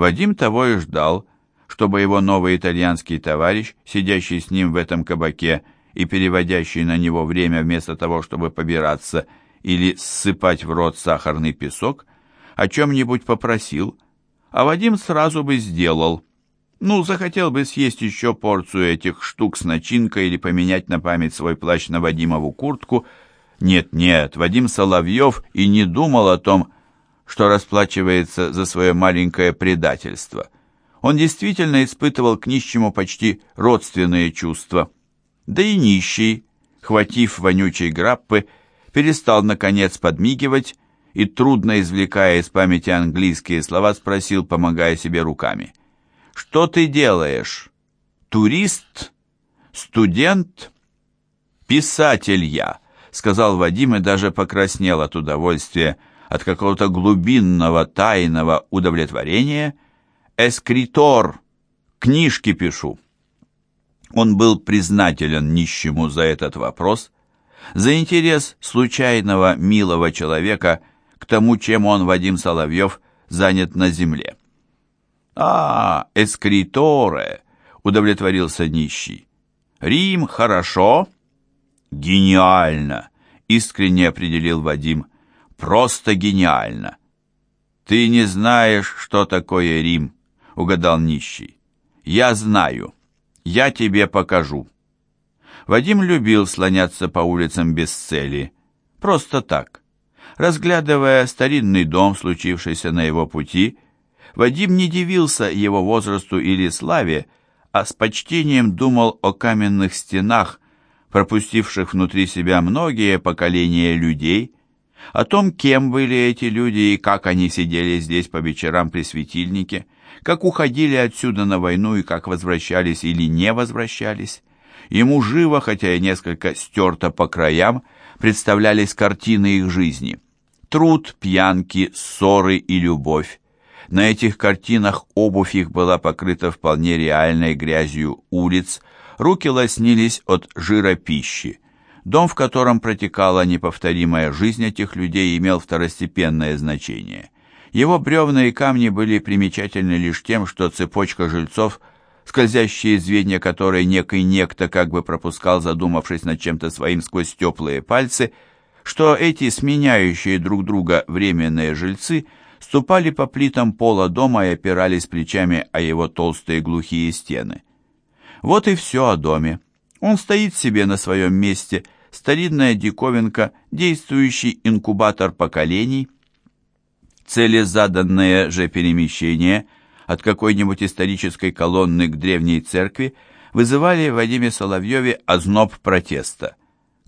Вадим того и ждал, чтобы его новый итальянский товарищ, сидящий с ним в этом кабаке и переводящий на него время вместо того, чтобы побираться или ссыпать в рот сахарный песок, о чем-нибудь попросил, а Вадим сразу бы сделал. Ну, захотел бы съесть еще порцию этих штук с начинкой или поменять на память свой плащ на Вадимову куртку. Нет-нет, Вадим Соловьев и не думал о том, что расплачивается за свое маленькое предательство. Он действительно испытывал к нищему почти родственные чувства. Да и нищий, хватив вонючей граппы, перестал, наконец, подмигивать и, трудно извлекая из памяти английские слова, спросил, помогая себе руками. «Что ты делаешь? Турист? Студент? Писатель я», — сказал Вадим и даже покраснел от удовольствия, — от какого-то глубинного тайного удовлетворения «эскритор», «книжки пишу». Он был признателен нищему за этот вопрос, за интерес случайного милого человека к тому, чем он, Вадим Соловьев, занят на земле. «А, эскриторе!» — удовлетворился нищий. «Рим хорошо?» «Гениально!» — искренне определил Вадим. Просто гениально. Ты не знаешь, что такое Рим, угадал нищий. Я знаю. Я тебе покажу. Вадим любил слоняться по улицам без цели. Просто так. Разглядывая старинный дом, случившийся на его пути, Вадим не дивился его возрасту или славе, а с почтением думал о каменных стенах, пропустивших внутри себя многие поколения людей, о том, кем были эти люди и как они сидели здесь по вечерам при светильнике, как уходили отсюда на войну и как возвращались или не возвращались. Ему живо, хотя и несколько стерто по краям, представлялись картины их жизни. Труд, пьянки, ссоры и любовь. На этих картинах обувь их была покрыта вполне реальной грязью улиц, руки лоснились от жира пищи. Дом, в котором протекала неповторимая жизнь этих людей, имел второстепенное значение. Его бревна и камни были примечательны лишь тем, что цепочка жильцов, скользящие звенья которой некий некто как бы пропускал, задумавшись над чем-то своим сквозь теплые пальцы, что эти сменяющие друг друга временные жильцы ступали по плитам пола дома и опирались плечами о его толстые глухие стены. Вот и все о доме. Он стоит себе на своем месте, старинная диковинка, действующий инкубатор поколений. Целезаданное же перемещение от какой-нибудь исторической колонны к древней церкви вызывали в Вадиме Соловьеве озноб протеста.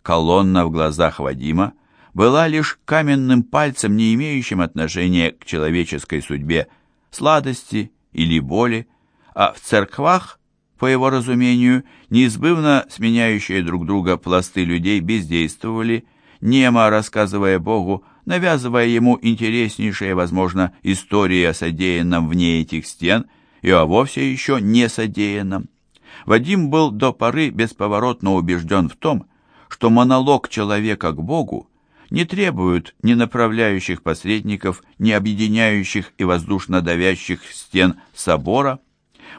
Колонна в глазах Вадима была лишь каменным пальцем, не имеющим отношения к человеческой судьбе, сладости или боли, а в церквах по его разумению, неизбывно сменяющие друг друга пласты людей бездействовали, немо рассказывая Богу, навязывая ему интереснейшие, возможно, истории о содеянном вне этих стен и о вовсе еще не содеянном. Вадим был до поры бесповоротно убежден в том, что монолог человека к Богу не требует ни направляющих посредников, ни объединяющих и воздушно давящих стен собора,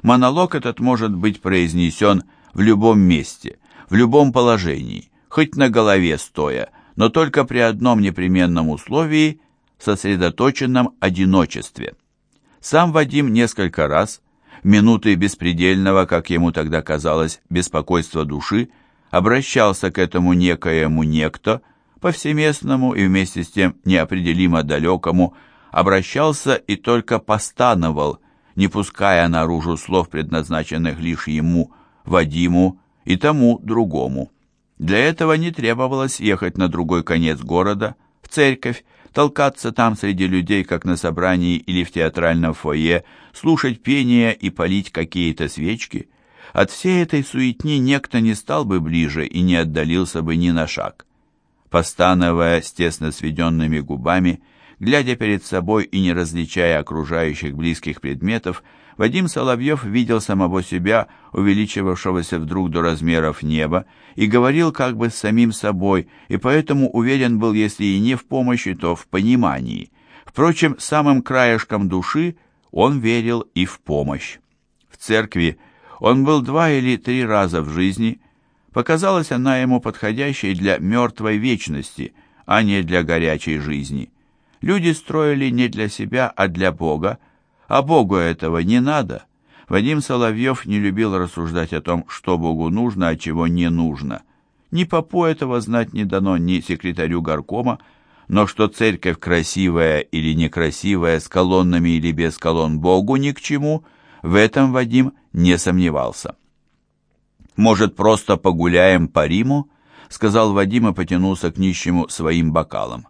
Монолог этот может быть произнесен в любом месте, в любом положении, хоть на голове стоя, но только при одном непременном условии – сосредоточенном одиночестве. Сам Вадим несколько раз, минуты беспредельного, как ему тогда казалось, беспокойства души, обращался к этому некоему некто, повсеместному и вместе с тем неопределимо далекому, обращался и только постановал, не пуская наружу слов, предназначенных лишь ему, Вадиму и тому другому. Для этого не требовалось ехать на другой конец города, в церковь, толкаться там среди людей, как на собрании или в театральном фойе, слушать пение и полить какие-то свечки. От всей этой суетни некто не стал бы ближе и не отдалился бы ни на шаг. Постановая с тесно сведенными губами, Глядя перед собой и не различая окружающих близких предметов, Вадим Соловьев видел самого себя, увеличивавшегося вдруг до размеров неба, и говорил как бы с самим собой, и поэтому уверен был, если и не в помощи, то в понимании. Впрочем, самым краешком души он верил и в помощь. В церкви он был два или три раза в жизни, показалась она ему подходящей для мертвой вечности, а не для горячей жизни. Люди строили не для себя, а для Бога, а Богу этого не надо. Вадим Соловьев не любил рассуждать о том, что Богу нужно, а чего не нужно. Ни попу этого знать не дано, ни секретарю горкома, но что церковь красивая или некрасивая, с колоннами или без колонн Богу ни к чему, в этом Вадим не сомневался. «Может, просто погуляем по Риму?» — сказал Вадим и потянулся к нищему своим бокалом.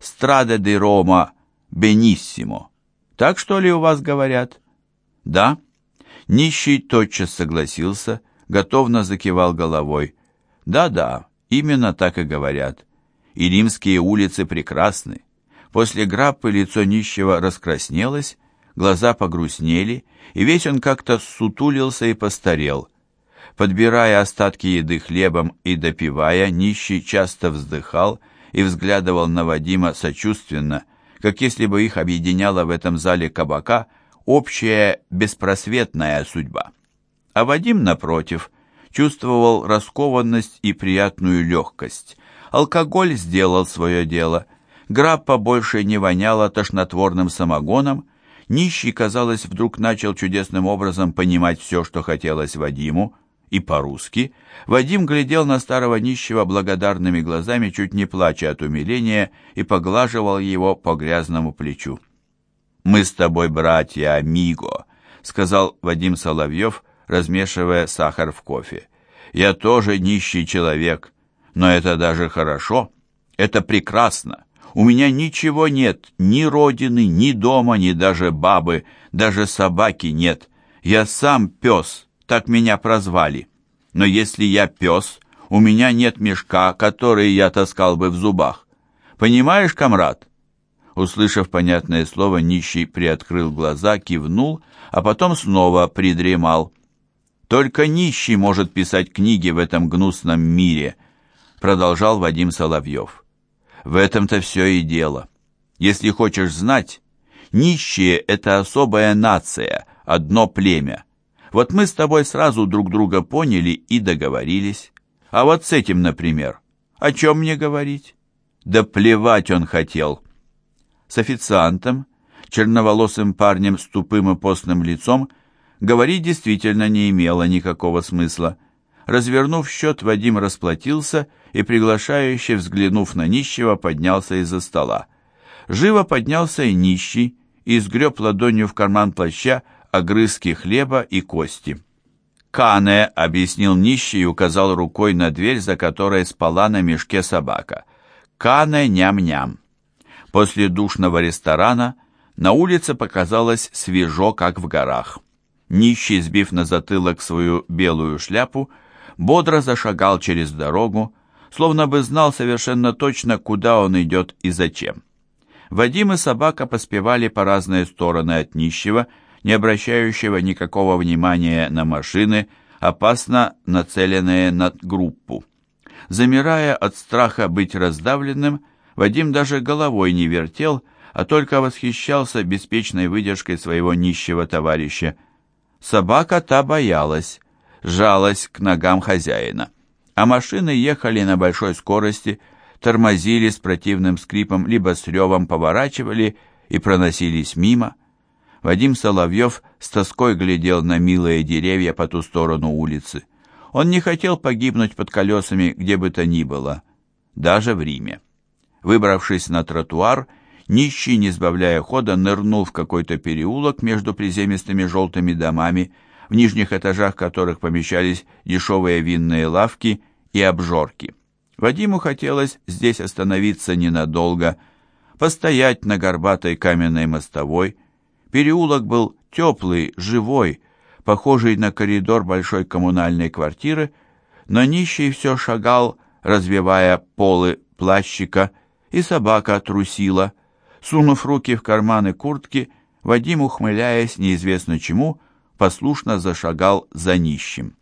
Страде де Рома бениссимо. Так что ли у вас говорят? Да. Нищий тотчас согласился, готовно закивал головой. Да-да, именно так и говорят. И римские улицы прекрасны. После граппы лицо нищего раскраснелось, глаза погрустнели, и весь он как-то сутулился и постарел. Подбирая остатки еды хлебом и допивая, нищий часто вздыхал и взглядывал на Вадима сочувственно, как если бы их объединяла в этом зале кабака общая беспросветная судьба. А Вадим, напротив, чувствовал раскованность и приятную легкость. Алкоголь сделал свое дело. Граппа больше не воняла тошнотворным самогоном. Нищий, казалось, вдруг начал чудесным образом понимать все, что хотелось Вадиму, и по-русски, Вадим глядел на старого нищего благодарными глазами, чуть не плача от умиления, и поглаживал его по грязному плечу. «Мы с тобой братья, амиго», — сказал Вадим Соловьев, размешивая сахар в кофе. «Я тоже нищий человек, но это даже хорошо, это прекрасно. У меня ничего нет, ни родины, ни дома, ни даже бабы, даже собаки нет. Я сам пес» так меня прозвали. Но если я пес, у меня нет мешка, который я таскал бы в зубах. Понимаешь, комрад?» Услышав понятное слово, нищий приоткрыл глаза, кивнул, а потом снова придремал. «Только нищий может писать книги в этом гнусном мире», продолжал Вадим Соловьев. «В этом-то все и дело. Если хочешь знать, нищие — это особая нация, одно племя. Вот мы с тобой сразу друг друга поняли и договорились. А вот с этим, например, о чем мне говорить? Да плевать он хотел. С официантом, черноволосым парнем с тупым и постным лицом, говорить действительно не имело никакого смысла. Развернув счет, Вадим расплатился и, приглашающе взглянув на нищего, поднялся из-за стола. Живо поднялся и нищий, и сгреб ладонью в карман плаща огрызки хлеба и кости. «Кане», — объяснил нищий и указал рукой на дверь, за которой спала на мешке собака. «Кане ням-ням». После душного ресторана на улице показалось свежо, как в горах. Нищий, сбив на затылок свою белую шляпу, бодро зашагал через дорогу, словно бы знал совершенно точно, куда он идет и зачем. Вадим и собака поспевали по разные стороны от нищего, не обращающего никакого внимания на машины, опасно нацеленные на группу. Замирая от страха быть раздавленным, Вадим даже головой не вертел, а только восхищался беспечной выдержкой своего нищего товарища. Собака та боялась, жалась к ногам хозяина, а машины ехали на большой скорости, тормозили с противным скрипом, либо с ревом поворачивали и проносились мимо. Вадим Соловьев с тоской глядел на милые деревья по ту сторону улицы. Он не хотел погибнуть под колесами где бы то ни было, даже в Риме. Выбравшись на тротуар, нищий, не сбавляя хода, нырнул в какой-то переулок между приземистыми желтыми домами, в нижних этажах которых помещались дешевые винные лавки и обжорки. Вадиму хотелось здесь остановиться ненадолго, постоять на горбатой каменной мостовой, Переулок был теплый, живой, похожий на коридор большой коммунальной квартиры, но нищий все шагал, развивая полы плащика, и собака трусила. Сунув руки в карманы куртки, Вадим, ухмыляясь неизвестно чему, послушно зашагал за нищим.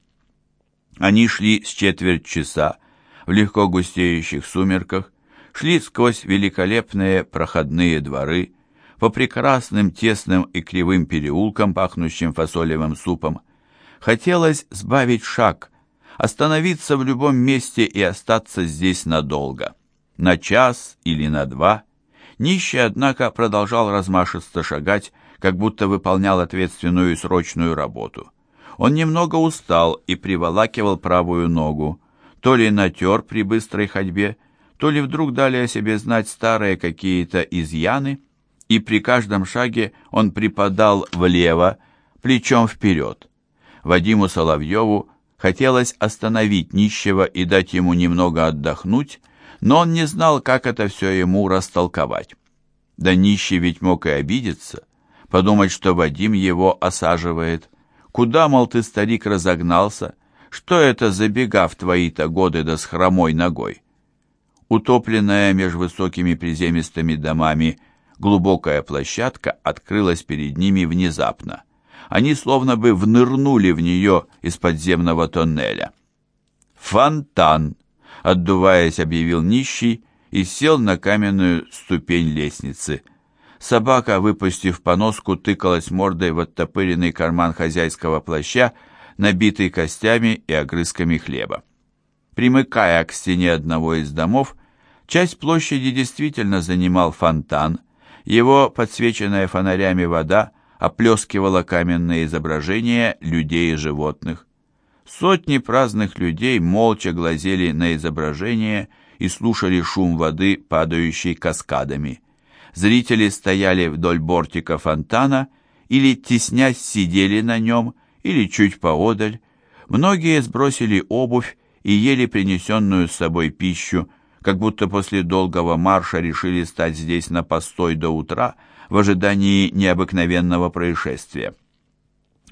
Они шли с четверть часа в легко густеющих сумерках, шли сквозь великолепные проходные дворы, по прекрасным тесным и кривым переулкам, пахнущим фасолевым супом. Хотелось сбавить шаг, остановиться в любом месте и остаться здесь надолго, на час или на два. Нищий, однако, продолжал размашисто шагать, как будто выполнял ответственную и срочную работу. Он немного устал и приволакивал правую ногу, то ли натер при быстрой ходьбе, то ли вдруг дали о себе знать старые какие-то изъяны, и при каждом шаге он припадал влево, плечом вперед. Вадиму Соловьеву хотелось остановить нищего и дать ему немного отдохнуть, но он не знал, как это все ему растолковать. Да нищий ведь мог и обидеться, подумать, что Вадим его осаживает. Куда, мол, ты, старик, разогнался? Что это за бега в твои-то годы да с хромой ногой? Утопленная меж высокими приземистыми домами глубокая площадка открылась перед ними внезапно. Они словно бы внырнули в нее из подземного тоннеля. «Фонтан!» — отдуваясь, объявил нищий и сел на каменную ступень лестницы. Собака, выпустив поноску, тыкалась мордой в оттопыренный карман хозяйского плаща, набитый костями и огрызками хлеба. Примыкая к стене одного из домов, часть площади действительно занимал фонтан. Его подсвеченная фонарями вода оплескивала каменные изображения людей и животных. Сотни праздных людей молча глазели на изображения и слушали шум воды, падающей каскадами. Зрители стояли вдоль бортика фонтана или, теснясь, сидели на нем, или чуть поодаль. Многие сбросили обувь и ели принесенную с собой пищу, как будто после долгого марша решили стать здесь на постой до утра в ожидании необыкновенного происшествия.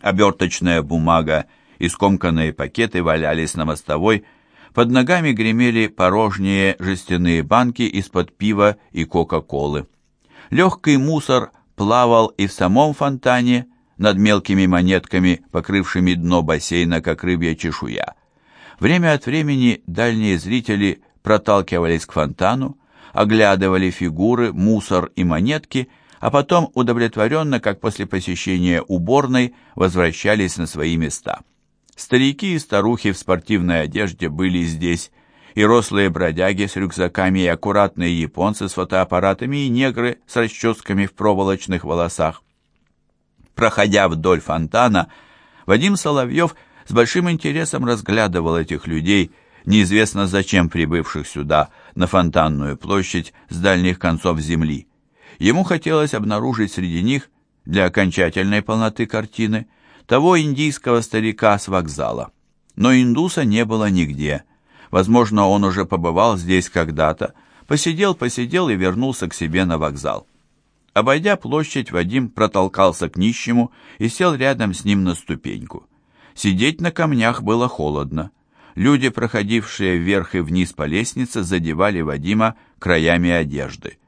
Оберточная бумага и скомканные пакеты валялись на мостовой, под ногами гремели порожние жестяные банки из-под пива и кока-колы. Легкий мусор плавал и в самом фонтане, над мелкими монетками, покрывшими дно бассейна, как рыбья чешуя. Время от времени дальние зрители проталкивались к фонтану, оглядывали фигуры, мусор и монетки, а потом удовлетворенно, как после посещения уборной, возвращались на свои места. Старики и старухи в спортивной одежде были здесь, и рослые бродяги с рюкзаками, и аккуратные японцы с фотоаппаратами, и негры с расческами в проволочных волосах. Проходя вдоль фонтана, Вадим Соловьев с большим интересом разглядывал этих людей, неизвестно зачем прибывших сюда, на фонтанную площадь с дальних концов земли. Ему хотелось обнаружить среди них, для окончательной полноты картины, того индийского старика с вокзала. Но индуса не было нигде. Возможно, он уже побывал здесь когда-то, посидел-посидел и вернулся к себе на вокзал. Обойдя площадь, Вадим протолкался к нищему и сел рядом с ним на ступеньку. Сидеть на камнях было холодно. Люди, проходившие вверх и вниз по лестнице, задевали Вадима краями одежды.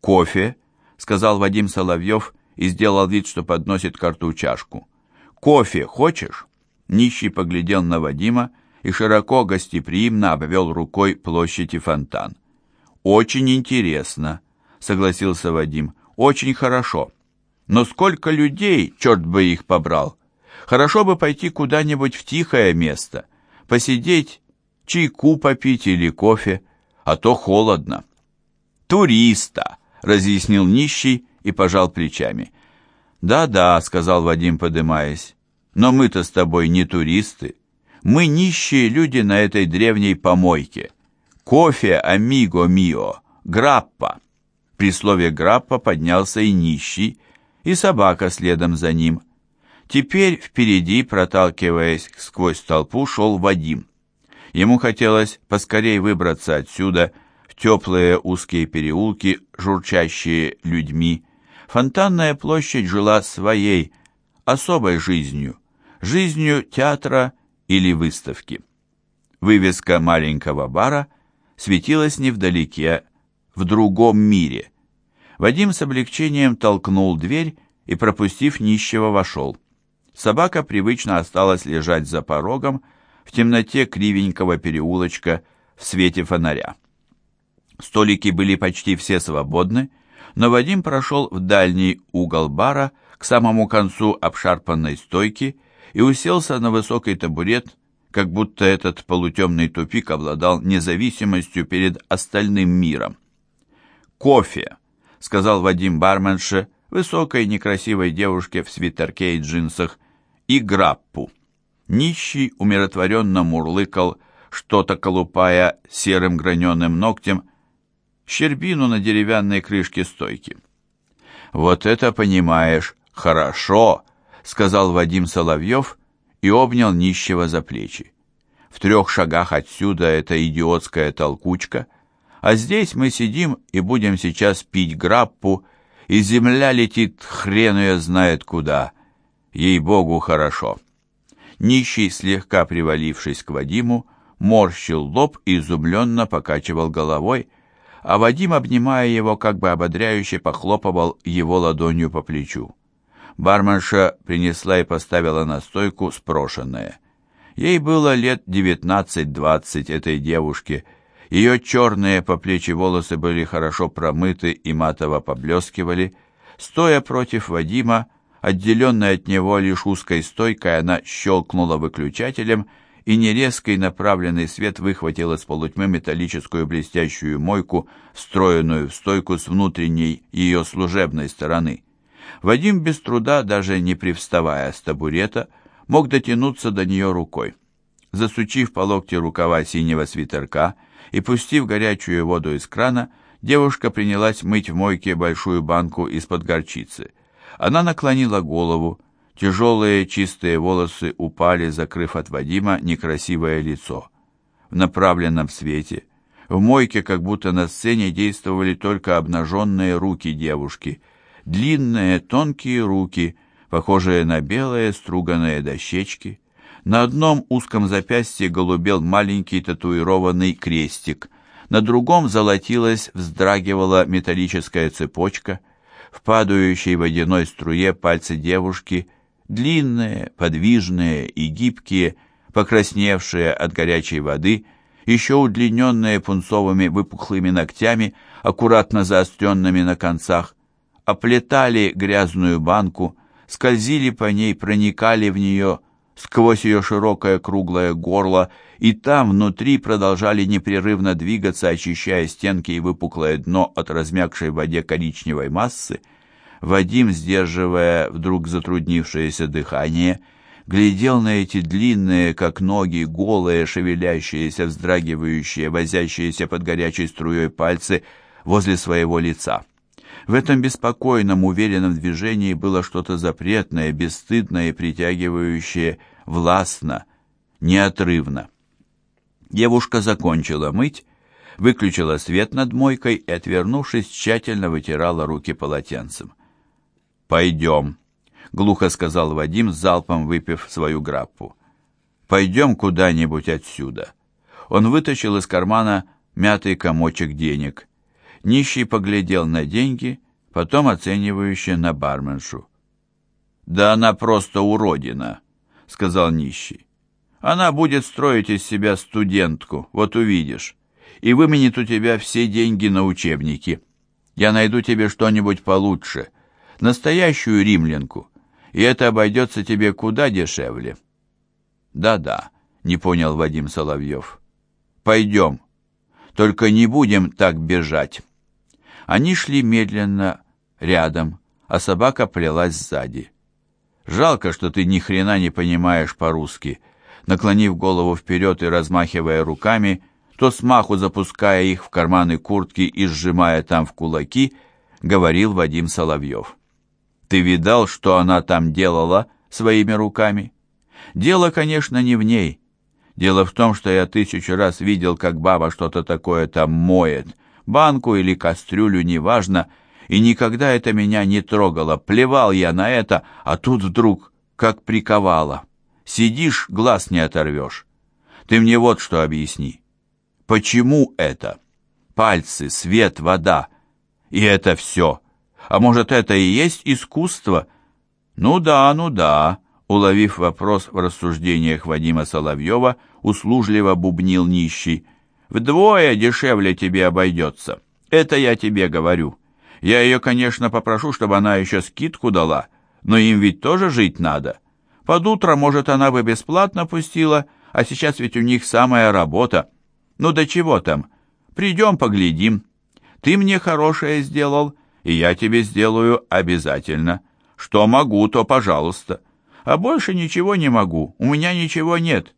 «Кофе», — сказал Вадим Соловьев и сделал вид, что подносит к рту чашку. «Кофе хочешь?» Нищий поглядел на Вадима и широко гостеприимно обвел рукой площадь и фонтан. «Очень интересно», — согласился Вадим. Очень хорошо. Но сколько людей, черт бы их побрал. Хорошо бы пойти куда-нибудь в тихое место, посидеть, чайку попить или кофе, а то холодно. Туриста, разъяснил нищий и пожал плечами. Да-да, сказал Вадим, подымаясь. Но мы-то с тобой не туристы. Мы нищие люди на этой древней помойке. Кофе, амиго мио, граппа. При слове «граппа» поднялся и нищий, и собака следом за ним. Теперь впереди, проталкиваясь сквозь толпу, шел Вадим. Ему хотелось поскорей выбраться отсюда, в теплые узкие переулки, журчащие людьми. Фонтанная площадь жила своей, особой жизнью, жизнью театра или выставки. Вывеска маленького бара светилась невдалеке, в другом мире. Вадим с облегчением толкнул дверь и, пропустив нищего, вошел. Собака привычно осталась лежать за порогом в темноте кривенького переулочка в свете фонаря. Столики были почти все свободны, Но Вадим прошел в дальний угол бара, к самому концу обшарпанной стойки, и уселся на высокий табурет, как будто этот полутемный тупик обладал независимостью перед остальным миром. «Кофе», — сказал Вадим барменше, высокой некрасивой девушке в свитерке и джинсах, и граппу. Нищий умиротворенно мурлыкал, что-то колупая серым граненым ногтем, щербину на деревянной крышке стойки. «Вот это, понимаешь, хорошо!» — сказал Вадим Соловьев и обнял нищего за плечи. «В трех шагах отсюда эта идиотская толкучка, а здесь мы сидим и будем сейчас пить граппу, и земля летит хрен ее знает куда. Ей-богу, хорошо!» Нищий, слегка привалившись к Вадиму, морщил лоб и изумленно покачивал головой, а Вадим, обнимая его, как бы ободряюще похлопывал его ладонью по плечу. Барменша принесла и поставила на стойку спрошенное. Ей было лет девятнадцать-двадцать этой девушке. Ее черные по плечи волосы были хорошо промыты и матово поблескивали. Стоя против Вадима, отделенная от него лишь узкой стойкой, она щелкнула выключателем — и нерезкий направленный свет выхватил из полутьмы металлическую блестящую мойку, встроенную в стойку с внутренней ее служебной стороны. Вадим без труда, даже не привставая с табурета, мог дотянуться до нее рукой. Засучив по локте рукава синего свитерка и пустив горячую воду из крана, девушка принялась мыть в мойке большую банку из-под горчицы. Она наклонила голову, Тяжелые чистые волосы упали, закрыв от Вадима некрасивое лицо. В направленном свете, в мойке, как будто на сцене, действовали только обнаженные руки девушки. Длинные, тонкие руки, похожие на белые струганные дощечки. На одном узком запястье голубел маленький татуированный крестик, на другом золотилась, вздрагивала металлическая цепочка. В падающей водяной струе пальцы девушки – длинные, подвижные и гибкие, покрасневшие от горячей воды, еще удлиненные пунцовыми выпуклыми ногтями, аккуратно заостренными на концах, оплетали грязную банку, скользили по ней, проникали в нее сквозь ее широкое круглое горло, и там внутри продолжали непрерывно двигаться, очищая стенки и выпуклое дно от размягшей в воде коричневой массы, Вадим, сдерживая вдруг затруднившееся дыхание, глядел на эти длинные, как ноги, голые, шевелящиеся, вздрагивающие, возящиеся под горячей струей пальцы возле своего лица. В этом беспокойном, уверенном движении было что-то запретное, бесстыдное и притягивающее властно, неотрывно. Девушка закончила мыть, выключила свет над мойкой и, отвернувшись, тщательно вытирала руки полотенцем. «Пойдем», — глухо сказал Вадим, залпом выпив свою граппу. «Пойдем куда-нибудь отсюда». Он вытащил из кармана мятый комочек денег. Нищий поглядел на деньги, потом оценивающе на барменшу. «Да она просто уродина», — сказал нищий. «Она будет строить из себя студентку, вот увидишь, и выменит у тебя все деньги на учебники. Я найду тебе что-нибудь получше» настоящую римлянку, и это обойдется тебе куда дешевле. Да-да, не понял Вадим Соловьев. Пойдем, только не будем так бежать. Они шли медленно, рядом, а собака плелась сзади. Жалко, что ты ни хрена не понимаешь по-русски. Наклонив голову вперед и размахивая руками, то смаху запуская их в карманы куртки и сжимая там в кулаки, говорил Вадим Соловьев. Ты видал, что она там делала своими руками? Дело, конечно, не в ней. Дело в том, что я тысячу раз видел, как баба что-то такое там моет. Банку или кастрюлю, неважно. И никогда это меня не трогало. Плевал я на это, а тут вдруг как приковало. Сидишь, глаз не оторвешь. Ты мне вот что объясни. Почему это? Пальцы, свет, вода. И это все. А может, это и есть искусство? Ну да, ну да, уловив вопрос в рассуждениях Вадима Соловьева, услужливо бубнил нищий. Вдвое дешевле тебе обойдется. Это я тебе говорю. Я ее, конечно, попрошу, чтобы она еще скидку дала, но им ведь тоже жить надо. Под утро, может, она бы бесплатно пустила, а сейчас ведь у них самая работа. Ну да чего там? Придем, поглядим. Ты мне хорошее сделал, и я тебе сделаю обязательно. Что могу, то пожалуйста. А больше ничего не могу, у меня ничего нет.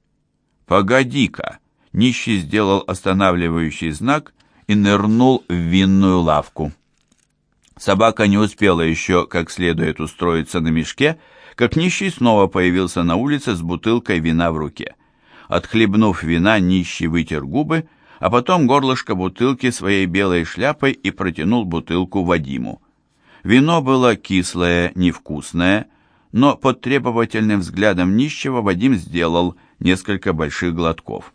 Погоди-ка. Нищий сделал останавливающий знак и нырнул в винную лавку. Собака не успела еще как следует устроиться на мешке, как нищий снова появился на улице с бутылкой вина в руке. Отхлебнув вина, нищий вытер губы, а потом горлышко бутылки своей белой шляпой и протянул бутылку Вадиму. Вино было кислое, невкусное, но под требовательным взглядом нищего Вадим сделал несколько больших глотков.